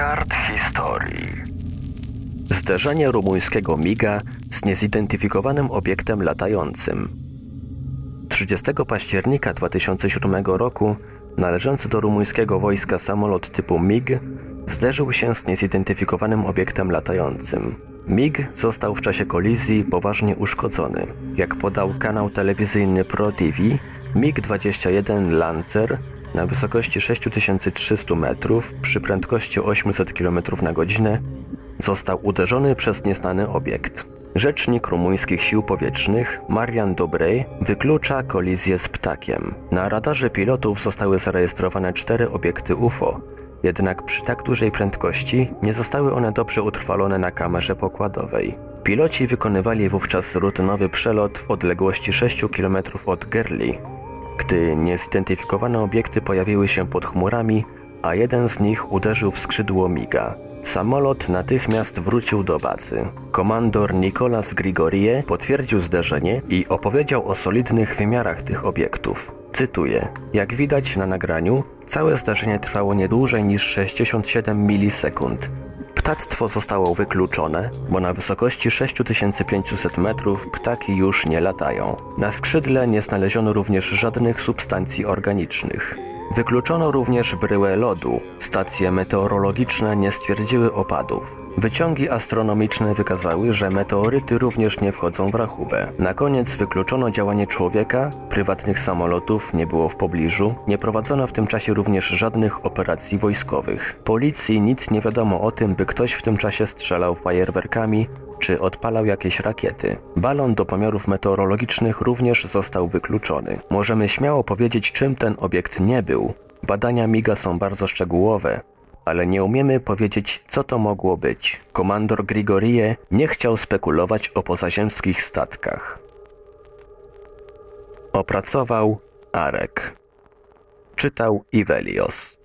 kart historii. Zderzenie rumuńskiego MIGa z niezidentyfikowanym obiektem latającym. 30 października 2007 roku należący do rumuńskiego wojska samolot typu MiG zderzył się z niezidentyfikowanym obiektem latającym. MiG został w czasie kolizji poważnie uszkodzony. Jak podał kanał telewizyjny ProTV, MiG-21 Lancer na wysokości 6300 metrów przy prędkości 800 km na godzinę został uderzony przez nieznany obiekt. Rzecznik rumuńskich sił powietrznych Marian Dobrej wyklucza kolizję z ptakiem. Na radarze pilotów zostały zarejestrowane cztery obiekty UFO, jednak przy tak dużej prędkości nie zostały one dobrze utrwalone na kamerze pokładowej. Piloci wykonywali wówczas rutynowy przelot w odległości 6 km od Gerli, gdy niezidentyfikowane obiekty pojawiły się pod chmurami, a jeden z nich uderzył w skrzydło miga. Samolot natychmiast wrócił do bazy. Komandor Nicolas Grigorie potwierdził zderzenie i opowiedział o solidnych wymiarach tych obiektów. Cytuję: Jak widać na nagraniu, całe zdarzenie trwało nie dłużej niż 67 milisekund. Ptactwo zostało wykluczone, bo na wysokości 6500 metrów ptaki już nie latają. Na skrzydle nie znaleziono również żadnych substancji organicznych. Wykluczono również bryłę lodu. Stacje meteorologiczne nie stwierdziły opadów. Wyciągi astronomiczne wykazały, że meteoryty również nie wchodzą w rachubę. Na koniec wykluczono działanie człowieka, prywatnych samolotów nie było w pobliżu, nie prowadzono w tym czasie również żadnych operacji wojskowych. Policji nic nie wiadomo o tym, by ktoś w tym czasie strzelał fajerwerkami czy odpalał jakieś rakiety. Balon do pomiarów meteorologicznych również został wykluczony. Możemy śmiało powiedzieć, czym ten obiekt nie był. Badania MIGA są bardzo szczegółowe, ale nie umiemy powiedzieć, co to mogło być. Komandor Grigorie nie chciał spekulować o pozaziemskich statkach. Opracował Arek. Czytał Ivelios.